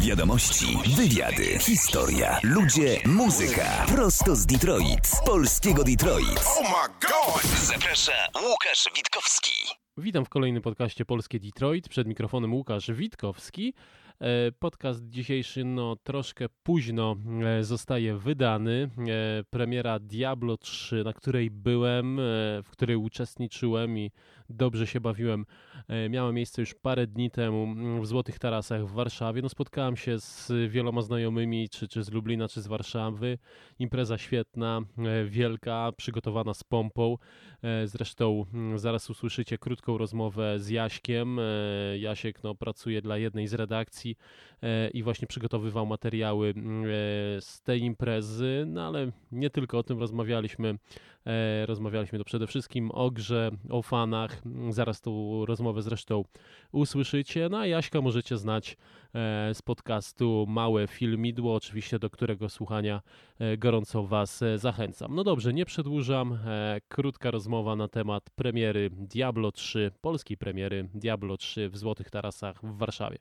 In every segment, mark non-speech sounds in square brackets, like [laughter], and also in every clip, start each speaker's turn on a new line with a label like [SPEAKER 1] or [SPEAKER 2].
[SPEAKER 1] Wiadomości, wywiady, historia, ludzie, muzyka. Prosto z Detroit, z polskiego Detroit.
[SPEAKER 2] Oh my god!
[SPEAKER 1] Zaprasza Łukasz Witkowski.
[SPEAKER 3] Witam w kolejnym podcaście Polskie Detroit. Przed mikrofonem Łukasz Witkowski. E, Podcast dzisiejszy no troszkę późno e, zostaje wydany. E, Premiera Diablo 3, na której byłem, w której uczestniczyłem i dobrze się bawiłem. E, Miała miejsce już parę dni temu mm, w Złotych Tarasach w Warszawie. No spotkałem się z wieloma znajomymi, czy, czy z Lublina, czy z Warszawy. Impreza świetna, e, wielka, przygotowana z pompą. E, Zresztą mm, zaraz usłyszycie krótką rozmowę z Jaśkiem. Jasiek no, pracuje dla jednej z redakcji i właśnie przygotowywał materiały mm, z tej imprezy, no ale nie tylko o tym rozmawialiśmy. Rozmawialiśmy to przede wszystkim o grze, o fanach. Mm, Zaraz tą rozmowę zresztą usłyszycie. No a Jaśka możecie znać e, z podcastu Małe Filmidło, oczywiście do którego słuchania e, gorąco Was e, zachęcam. No dobrze, nie przedłużam. Krótka rozmowa na temat premiery Diablo 3, polskiej premiery Diablo 3 w Złotych Tarasach w Warszawie.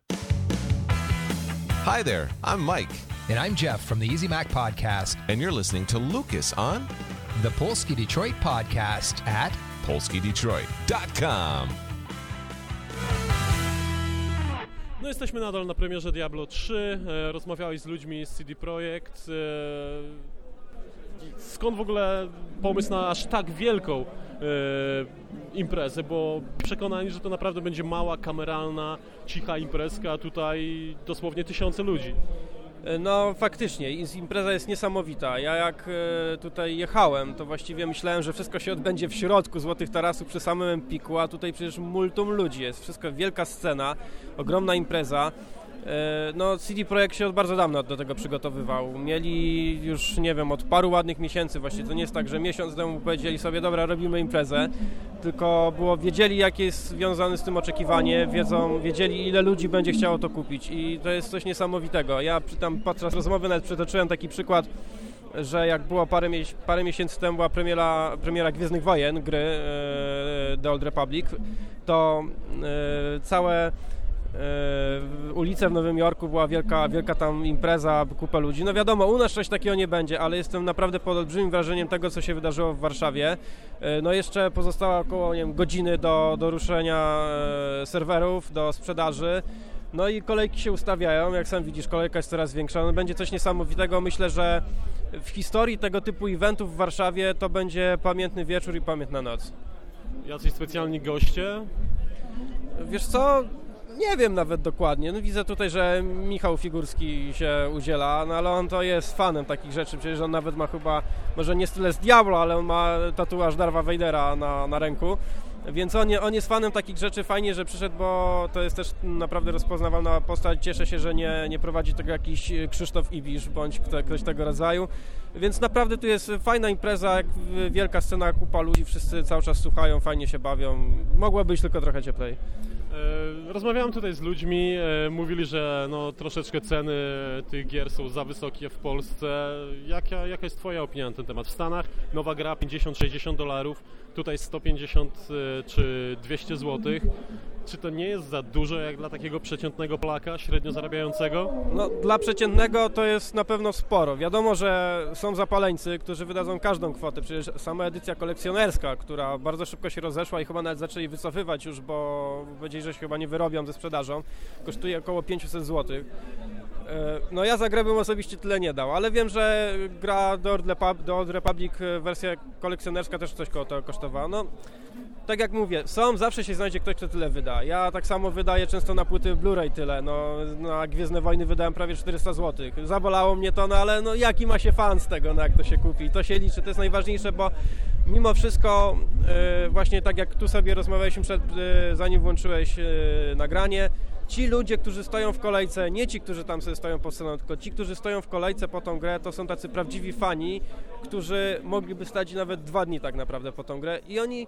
[SPEAKER 2] Hi there, I'm Mike,
[SPEAKER 4] And I'm Jeff from the Easy Mac Podcast,
[SPEAKER 2] and you're listening to Lucas on
[SPEAKER 4] the Polski Detroit Podcast at
[SPEAKER 2] PolskiDetroit.com.
[SPEAKER 3] No jesteśmy nadal na premierze Diablo 3. E, rozmawiałeś z ludźmi z CD Projekt. E, skąd w ogóle pomysł na aż tak wielką e, imprezę? Bo przekonani, że to naprawdę będzie mała, kameralna, cicha imprezka, tutaj dosłownie tysiące ludzi.
[SPEAKER 5] No faktycznie, impreza jest niesamowita. Ja jak e, tutaj jechałem, to właściwie myślałem, że wszystko się odbędzie w środku Złotych Tarasów przy samym Empiku, a tutaj przecież multum ludzi jest. Wszystko, wielka scena, ogromna impreza. E, No CD Projekt się od bardzo dawna do tego przygotowywał. Mieli już, nie wiem, od paru ładnych miesięcy właśnie. To nie jest tak, że miesiąc temu powiedzieli sobie, dobra, robimy imprezę, tylko było, wiedzieli jakie jest związane z tym oczekiwanie, wiedzą, wiedzieli ile ludzi będzie chciało to kupić i to jest coś niesamowitego. Ja tam podczas rozmowy nawet przytoczyłem taki przykład, że jak było parę, mieś- parę miesięcy temu była premiera, premiera Gwiezdnych Wojen, gry e, The Old Republic, to e, całe e, ulice w Nowym Jorku była wielka, wielka tam impreza, kupę ludzi. No wiadomo, u nas coś takiego nie będzie, ale jestem naprawdę pod olbrzymim wrażeniem tego, co się wydarzyło w Warszawie. E, No jeszcze pozostała około nie wiem, godziny do, do ruszenia e, serwerów, do sprzedaży. No i kolejki się ustawiają, jak sam widzisz, kolejka jest coraz większa. No będzie coś niesamowitego. Myślę, że w historii tego typu eventów w Warszawie to będzie pamiętny wieczór i pamiętna noc.
[SPEAKER 3] Jacyś specjalni goście.
[SPEAKER 5] Wiesz co? Nie wiem nawet dokładnie. No widzę tutaj, że Michał Figurski się udziela, no ale on to jest fanem takich rzeczy. Przecież on nawet ma chyba, może nie tyle z Diablo, ale on ma tatuaż Darwa Vadera na, na ręku. Więc on, on jest fanem takich rzeczy. Fajnie, że przyszedł, bo to jest też naprawdę rozpoznawalna postać. Cieszę się, że nie, nie prowadzi tego jakiś Krzysztof Ibisz bądź kto, ktoś tego rodzaju. Więc naprawdę tu jest fajna impreza, wielka scena, kupa ludzi, wszyscy cały czas słuchają, fajnie się bawią. Mogło być tylko trochę cieplej.
[SPEAKER 3] E, Rozmawiałem tutaj z ludźmi, e, mówili, że no, troszeczkę ceny tych gier są za wysokie w Polsce. Jaka, jaka jest Twoja opinia na ten temat? W Stanach nowa gra 50-60 dolarów, tutaj 150 e, czy 200 złotych. Czy to nie jest za dużo jak dla takiego przeciętnego Polaka, średnio zarabiającego?
[SPEAKER 5] No, dla przeciętnego to jest na pewno sporo. Wiadomo, że są zapaleńcy, którzy wydadzą każdą kwotę. Przecież sama edycja kolekcjonerska, która bardzo szybko się rozeszła i chyba nawet zaczęli wycofywać już, bo powiedzieli, że się chyba nie wyrobią ze sprzedażą, kosztuje około 500 zł. No ja za grę bym osobiście tyle nie dał, ale wiem, że gra do Old Republic e, wersja kolekcjonerska też coś tego kosztowała. No, tak jak mówię, są, zawsze się znajdzie ktoś, kto tyle wyda. Ja tak samo wydaję często na płyty Blu-ray tyle, no na Gwiezdne Wojny wydałem prawie 400 zł. Zabolało mnie to, no ale no jaki ma się fan z tego, no jak to się kupi. To się liczy, to jest najważniejsze, bo mimo wszystko e, właśnie tak jak tu sobie rozmawialiśmy przed, e, zanim włączyłeś e, nagranie, ci ludzie, którzy stoją w kolejce, nie ci, którzy tam sobie stoją po sceną, tylko ci, którzy stoją w kolejce po tą grę, to są tacy prawdziwi fani, którzy mogliby stać nawet dwa dni tak naprawdę po tą grę i oni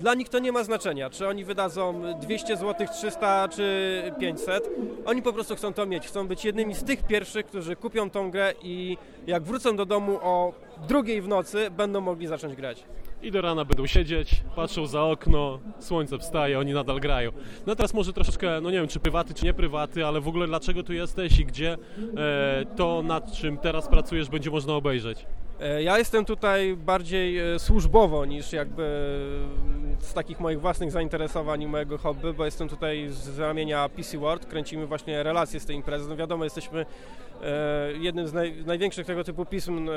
[SPEAKER 5] Dla nich to nie ma znaczenia, czy oni wydadzą 200 zł, 300 czy 500. Oni po prostu chcą to mieć. Chcą być jednymi z tych pierwszych, którzy kupią tą grę i jak wrócą do domu o drugiej w nocy, będą mogli zacząć grać.
[SPEAKER 3] I do rana będą siedzieć, patrzą za okno, słońce wstaje, oni nadal grają. No teraz może troszeczkę, no nie wiem czy prywaty, czy nie prywaty, ale w ogóle dlaczego tu jesteś i gdzie e, to, nad czym teraz pracujesz, będzie można obejrzeć?
[SPEAKER 5] E, Ja jestem tutaj bardziej e, służbowo niż jakby e, z takich moich własnych zainteresowań i mojego hobby, bo jestem tutaj z ramienia PC World, kręcimy właśnie relacje z tej imprezy. No wiadomo, jesteśmy e, jednym z naj, największych tego typu pism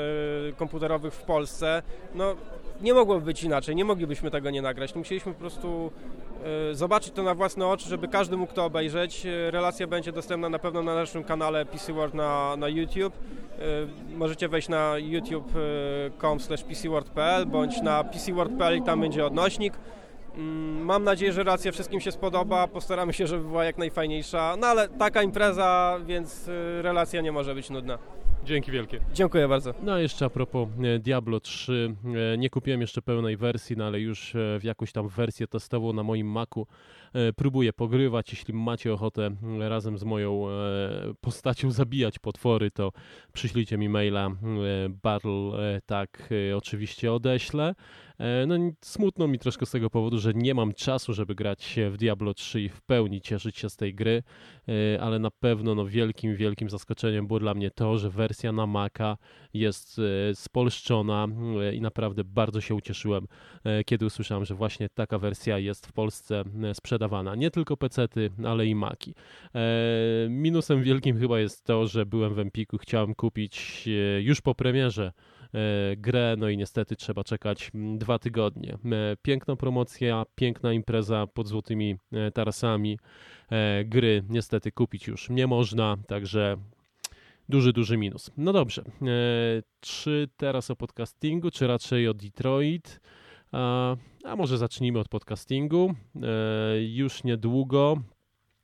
[SPEAKER 5] komputerowych w Polsce. No nie mogłoby być inaczej, nie moglibyśmy tego nie nagrać. Musieliśmy po prostu zobaczyć to na własne oczy, żeby każdy mógł to obejrzeć. E, Relacja będzie dostępna na pewno na naszym kanale PC World na, na YouTube. E, Możecie wejść na youtube.com pcworld.pl bądź na pcworld.pl i tam będzie odnośnik. Mm, Mam nadzieję, że relacja wszystkim się spodoba. Postaramy się, żeby była jak najfajniejsza. No ale taka impreza, więc e, relacja nie może być nudna.
[SPEAKER 3] Dzięki wielkie.
[SPEAKER 5] Dziękuję bardzo.
[SPEAKER 3] No a jeszcze a propos e, Diablo 3, e, nie kupiłem jeszcze pełnej wersji, no ale już e, w jakąś tam wersję testową na moim Macu próbuję pogrywać. Jeśli macie ochotę razem z moją postacią [laughs] zabijać potwory, to przyślijcie mi maila battle, tak oczywiście odeślę. E, No smutno mi troszkę z tego powodu, że nie mam czasu, żeby grać w Diablo 3 i w pełni cieszyć się z tej gry, e, ale na pewno no, wielkim, wielkim zaskoczeniem było dla mnie to, że wersja na Maca jest e, spolszczona i naprawdę bardzo się ucieszyłem, kiedy usłyszałem, że właśnie taka wersja jest w Polsce sprzedawana. Nie tylko pecety, ale i Maki. Minusem wielkim chyba jest to, że byłem w Empiku, chciałem kupić już po premierze grę, no i niestety trzeba czekać mm, dwa tygodnie. E, Piękna promocja, piękna impreza pod złotymi e, tarasami. E, Gry niestety kupić już nie można, także duży, duży minus. No dobrze, e, czy teraz o podcastingu, czy raczej o Detroit? A, a może zacznijmy od podcastingu. E, Już niedługo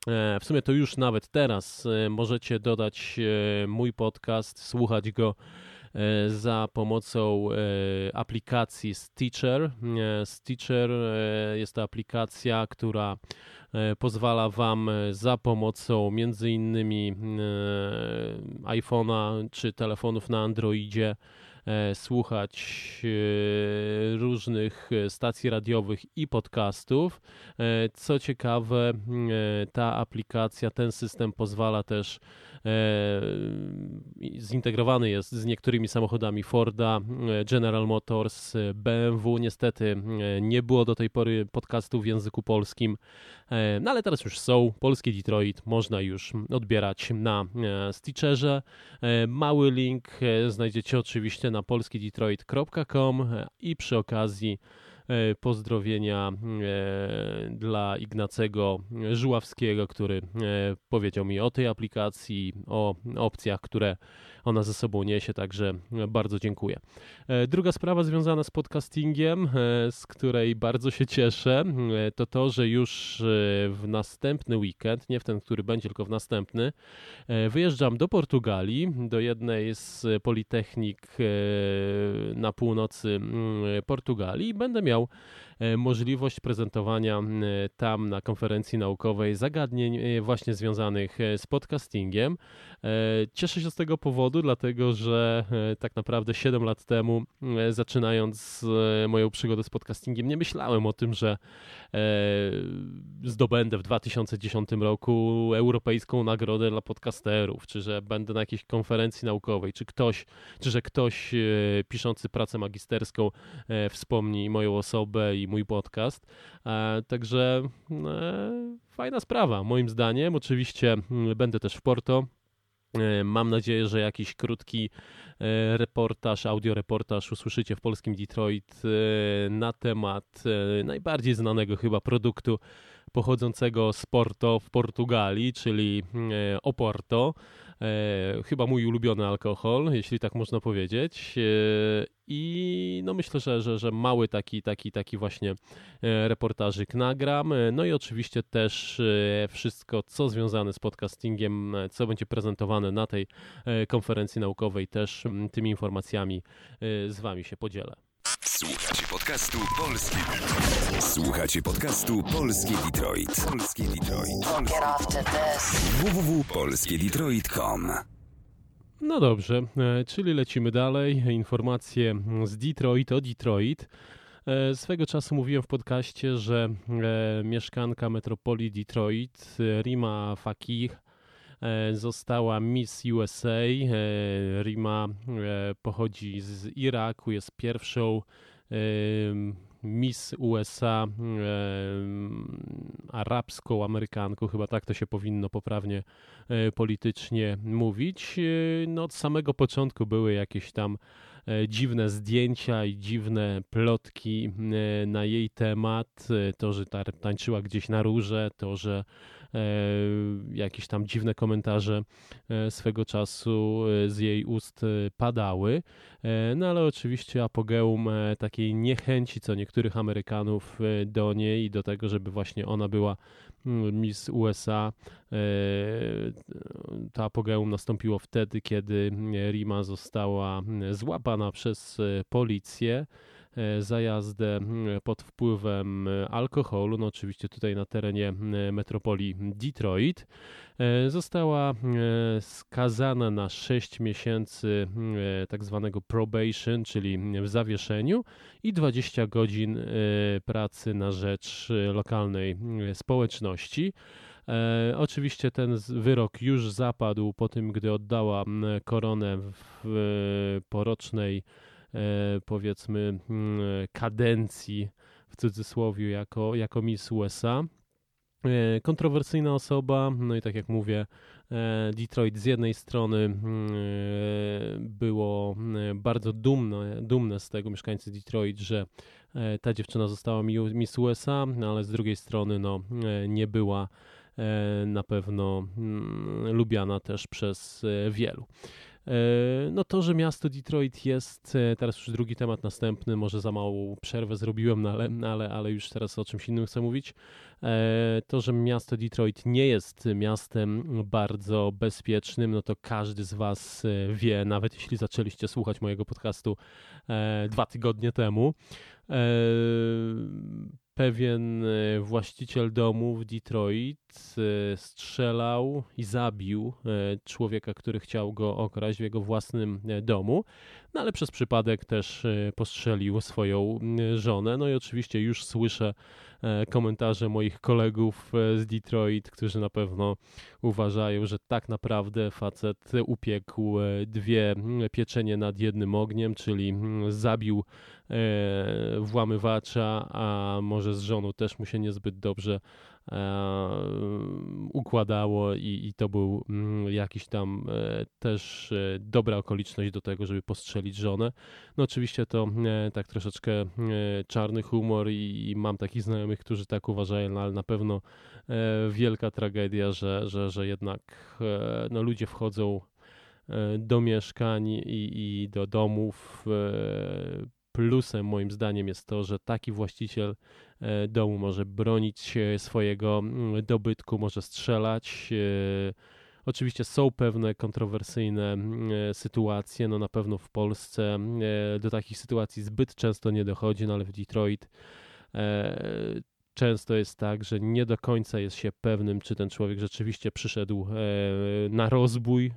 [SPEAKER 3] E, W sumie to już nawet teraz e, możecie dodać e, mój podcast, słuchać go e, za pomocą e, aplikacji Stitcher. E, Stitcher e, jest to aplikacja, która e, pozwala Wam e, za pomocą między innymi e, iPhone'a czy telefonów na Androidzie e, słuchać e, różnych e, stacji radiowych i podcastów. E, Co ciekawe, e, ta aplikacja, ten system pozwala też e, zintegrowany jest z niektórymi samochodami Forda, e, General Motors, e, BMW. Niestety e, nie było do tej pory podcastów w języku polskim, e, no ale teraz już są. Polski Detroit można już odbierać na e, Stitcherze. E, Mały link e, znajdziecie oczywiście na polskidetroit.com e, i przy okazji e, pozdrowienia e, dla Ignacego Żuławskiego, który powiedział mi o tej aplikacji, o opcjach, które ona ze sobą niesie, także bardzo dziękuję. E, Druga sprawa związana z podcastingiem, e, z której bardzo się cieszę, e, to to, że już e, w następny weekend, nie w ten, który będzie, tylko w następny, e, wyjeżdżam do Portugalii, do jednej z politechnik e, na północy mm, Portugalii i będę miał e, możliwość prezentowania tam na konferencji naukowej zagadnień e, właśnie związanych e, z podcastingiem. E, Cieszę się z tego powodu, dlatego że e, tak naprawdę 7 lat temu, e, zaczynając e, moją przygodę z podcastingiem, nie myślałem o tym, że e, zdobędę w 2010 roku europejską nagrodę dla podcasterów, czy że będę na jakiejś konferencji naukowej, czy ktoś, czy że ktoś e, piszący pracę magisterską e, wspomni moją osobę i mój podcast. E, Także e, fajna sprawa, moim zdaniem. Oczywiście mm, będę też w Porto. E, Mam nadzieję, że jakiś krótki reportaż, audioreportaż usłyszycie w polskim Detroit na temat najbardziej znanego chyba produktu pochodzącego z Porto w Portugalii, czyli Oporto. E, Chyba mój ulubiony alkohol, jeśli tak można powiedzieć. E, I no myślę, że, że, że mały taki, taki, taki właśnie e, reportażyk nagram. E, No i oczywiście też e, wszystko, co związane z podcastingiem, co będzie prezentowane na tej konferencji naukowej, też tymi informacjami z Wami się podzielę.
[SPEAKER 1] Słuchacie podcastu Polski Detroit. Słuchacie podcastu Polskie Detroit. Polskie Detroit.
[SPEAKER 6] Get off to this.
[SPEAKER 1] www.polskiedetroit.com
[SPEAKER 3] No dobrze, e, czyli lecimy dalej. Informacje z Detroit o Detroit. E, Swego czasu mówiłem w podcaście, że e, mieszkanka metropolii Detroit, Rima Fakih, została Miss USA. E, Rima e, pochodzi z Iraku, jest pierwszą e, Miss USA e, arabską Amerykanką, chyba tak to się powinno poprawnie e, politycznie mówić. E, No od samego początku były jakieś tam e, dziwne zdjęcia i dziwne plotki e, na jej temat. E, To, że ta- tańczyła gdzieś na róże, to, że e, jakieś tam dziwne komentarze e, swego czasu e, z jej ust e, padały. E, No ale oczywiście apogeum e, takiej niechęci co niektórych Amerykanów e, do niej i do tego, żeby właśnie ona była mm, Miss USA. e, To apogeum nastąpiło wtedy, kiedy e, Rima została mm, złapana przez e, policję e, za jazdę pod wpływem e, alkoholu, no oczywiście tutaj na terenie metropolii Detroit. E, Została e, skazana na 6 miesięcy e, tak zwanego probation, czyli w zawieszeniu i 20 godzin e, pracy na rzecz e, lokalnej e, społeczności. E, oczywiście ten wyrok już zapadł po tym, gdy oddała koronę w e, porocznej, e, powiedzmy, m, kadencji w cudzysłowie jako, jako Miss USA. E, Kontrowersyjna osoba, no i tak jak mówię, e, Detroit z jednej strony mm, e, było mm, bardzo dumne, dumne z tego mieszkańcy Detroit, że e, ta dziewczyna została mi- Miss USA, no ale z drugiej strony no, e, nie była e, na pewno mm, lubiana też przez e, wielu. E, No to, że miasto Detroit jest, e, teraz już drugi temat następny, może za małą przerwę zrobiłem, no ale, ale, ale już teraz o czymś innym chcę mówić. E, To, że miasto Detroit nie jest miastem bardzo bezpiecznym, no to każdy z Was wie, nawet jeśli zaczęliście słuchać mojego podcastu dwa tygodnie temu. Pewien e, właściciel domu w Detroit e, strzelał i zabił e, człowieka, który chciał go okraść w jego własnym domu, no ale przez przypadek też e, postrzelił swoją żonę. No i oczywiście już słyszę e, komentarze moich kolegów e, z Detroit, którzy na pewno uważają, że tak naprawdę facet upiekł dwie pieczenie nad jednym ogniem, czyli zabił włamywacza, a może z żoną też mu się niezbyt dobrze układało i, i to był mm, jakiś tam e, też e, dobra okoliczność do tego, żeby postrzelić żonę. No oczywiście to e, tak troszeczkę e, czarny humor i, i mam takich znajomych, którzy tak uważają, no, ale na pewno e, wielka tragedia, że, że, że jednak e, no, ludzie wchodzą e, do mieszkań i, i do domów. Plusem moim zdaniem jest to, że taki właściciel e, domu może bronić swojego dobytku, może strzelać. e, Oczywiście są pewne kontrowersyjne e, sytuacje, no na pewno w Polsce do takich sytuacji zbyt często nie dochodzi, no ale w Detroit często jest tak, że nie do końca jest się pewnym, czy ten człowiek rzeczywiście przyszedł na rozbój,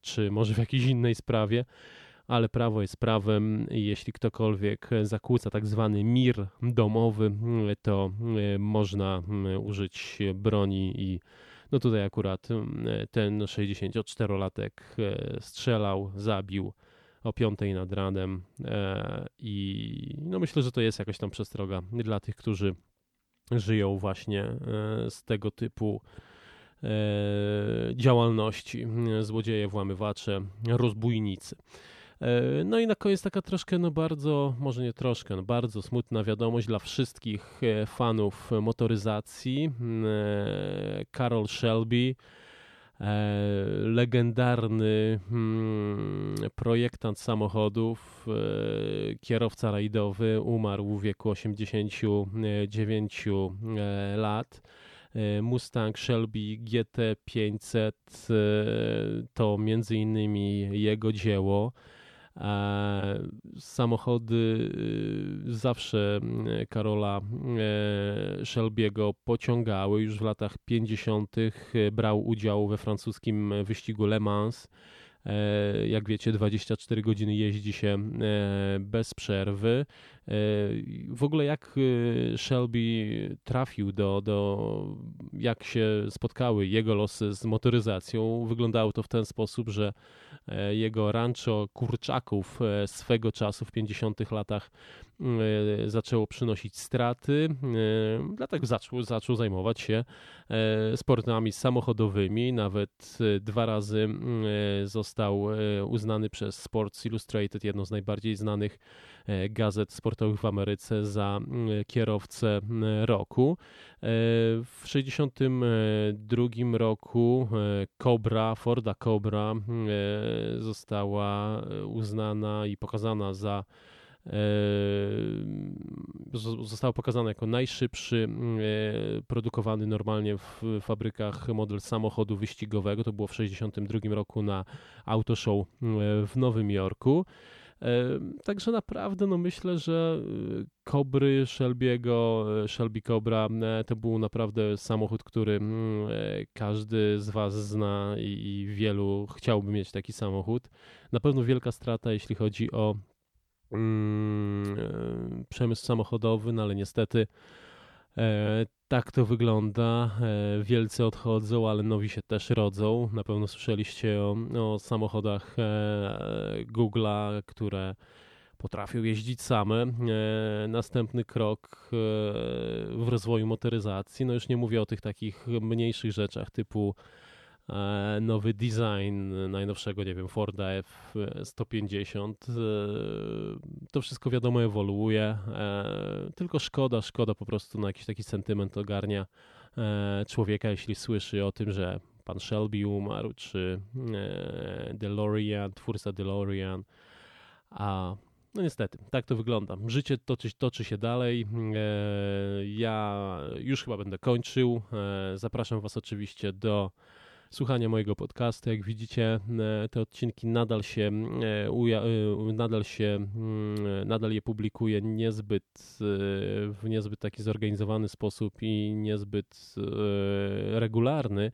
[SPEAKER 3] czy może w jakiejś innej sprawie, ale prawo jest prawem jeśli ktokolwiek zakłóca tak zwany mir domowy, to e, można użyć broni i no tutaj akurat ten 64-latek e, strzelał, zabił o 5 nad ranem e, i no myślę, że to jest jakaś tam przestroga dla tych, którzy żyją właśnie z tego typu działalności. Złodzieje, włamywacze, rozbójnicy. E, No i na koniec taka troszkę, no bardzo, może nie troszkę, no bardzo smutna wiadomość dla wszystkich e, fanów motoryzacji. Carol Shelby, e, legendarny mm, projektant samochodów, kierowca rajdowy, umarł w wieku 89 e, lat. Mustang Shelby GT500 e, to między innymi jego dzieło. E, samochody y, zawsze y, Karola e, Shelby'ego pociągały. Już w latach 50. brał udział we francuskim wyścigu Le Mans. E, jak wiecie, 24 godziny jeździ się e, bez przerwy. E, w ogóle jak Shelby trafił do, do, jak się spotkały jego losy z motoryzacją, wyglądało to w ten sposób, że jego rancho kurczaków swego czasu w 50 latach zaczęło przynosić straty, e, dlatego zaczął, zaczął zajmować się e, sportami samochodowymi. Nawet dwa razy został uznany przez Sports Illustrated, jedną z najbardziej znanych gazet sportowych w Ameryce, za kierowcę roku. W 1962 roku Cobra, Forda Cobra została uznana i pokazana za został pokazany jako najszybszy produkowany normalnie w fabrykach model samochodu wyścigowego. To było w 1962 roku na Auto Show w Nowym Jorku. Także naprawdę no myślę, że Kobry Shelby'ego, Shelby Cobra to był naprawdę samochód, który każdy z Was zna i wielu chciałby mieć taki samochód. Na pewno wielka strata, jeśli chodzi o Mm, e, przemysł samochodowy, no ale niestety e, tak to wygląda. E, wielcy odchodzą, ale nowi się też rodzą. Na pewno słyszeliście o, o samochodach Google'a, które potrafią jeździć same. Następny krok w rozwoju motoryzacji, no już nie mówię o tych takich mniejszych rzeczach typu E, nowy design najnowszego, nie wiem, Forda F-150. E, to wszystko wiadomo ewoluuje, e, tylko szkoda, szkoda po prostu na jakiś taki sentyment ogarnia człowieka, jeśli słyszy o tym, że pan Shelby umarł, czy DeLorean, twórca DeLorean, a no niestety, tak to wygląda. Życie toczy, toczy się dalej. Ja już chyba będę kończył. Zapraszam Was oczywiście do słuchania mojego podcastu. Jak widzicie, e, te odcinki nadal się, e, e, nadal się, nadal je publikuję niezbyt, w niezbyt taki zorganizowany sposób i niezbyt regularny,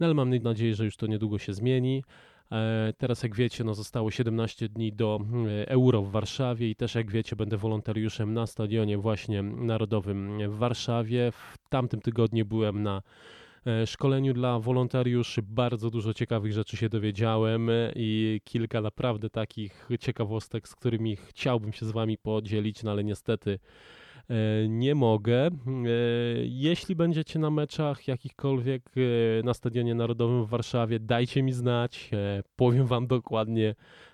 [SPEAKER 3] no ale mam nadzieję, że już to niedługo się zmieni. Teraz, jak wiecie, no zostało 17 dni do Euro w Warszawie i też, jak wiecie, będę wolontariuszem na stadionie właśnie narodowym w Warszawie. W tamtym tygodniu byłem na szkoleniu dla wolontariuszy bardzo dużo ciekawych rzeczy się dowiedziałem i kilka naprawdę takich ciekawostek, z którymi chciałbym się z Wami podzielić, no ale niestety e, nie mogę. E, jeśli będziecie na meczach jakichkolwiek na Stadionie Narodowym w Warszawie, dajcie mi znać. Powiem Wam dokładnie, E,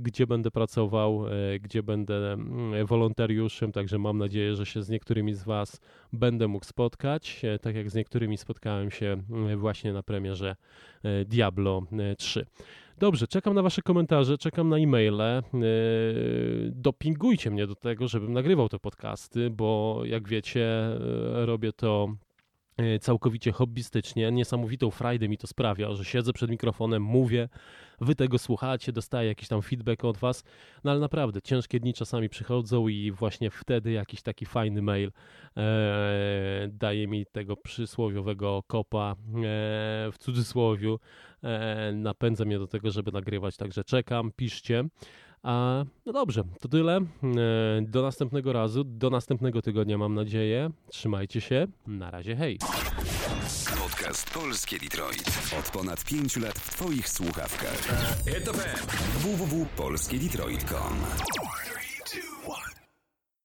[SPEAKER 3] gdzie będę pracował, e, gdzie będę mm, wolontariuszem, także mam nadzieję, że się z niektórymi z Was będę mógł spotkać, e, tak jak z niektórymi spotkałem się mm, właśnie na premierze Diablo 3. Dobrze, czekam na Wasze komentarze, czekam na e-maile. Dopingujcie mnie do tego, żebym nagrywał te podcasty, bo jak wiecie, robię to całkowicie hobbystycznie. Niesamowitą frajdę mi to sprawia, że siedzę przed mikrofonem, mówię, wy tego słuchacie, dostaję jakiś tam feedback od was, no ale naprawdę ciężkie dni czasami przychodzą i właśnie wtedy jakiś taki fajny mail e, daje mi tego przysłowiowego kopa e, w cudzysłowiu, e, napędza mnie do tego, żeby nagrywać, także czekam, piszcie. A, no dobrze, to tyle. E, do następnego razu, do następnego tygodnia mam nadzieję. Trzymajcie się. Na razie, hej.
[SPEAKER 1] Podcast Polskie Detroit. Od ponad pięciu lat w Twoich słuchawkach. www.polskiedetroit.com